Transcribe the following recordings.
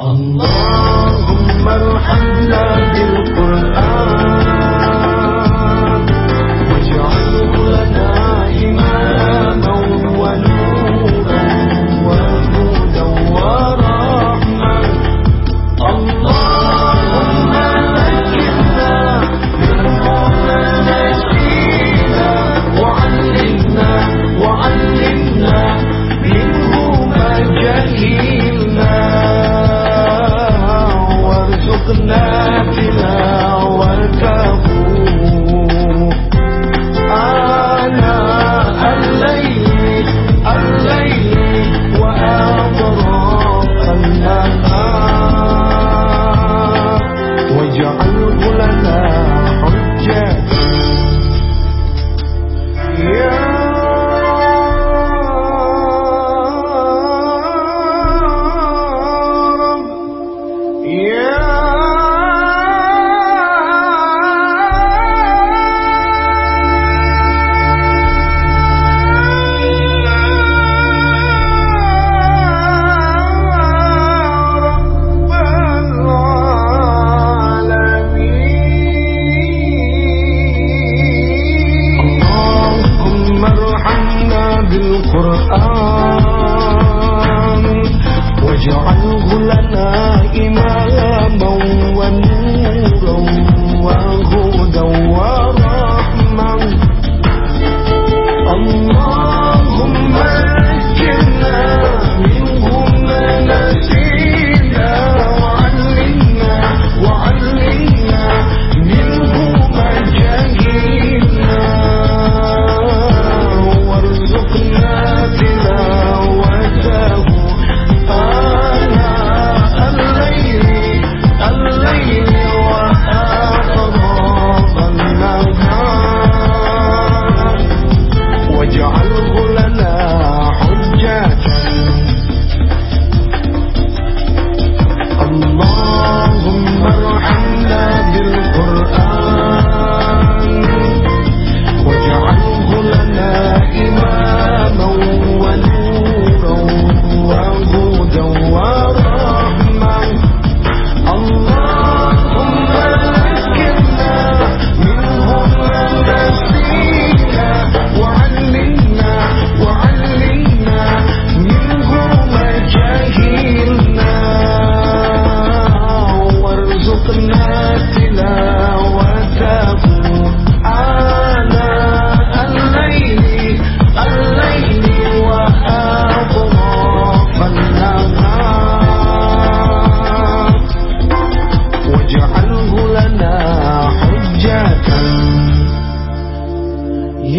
اللهم ارحمنا بالقرآن واجعله لنا إماما ونورا وهدى ورحمة. اللهم وعلمنا وعلمنا Yeah.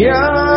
Yeah.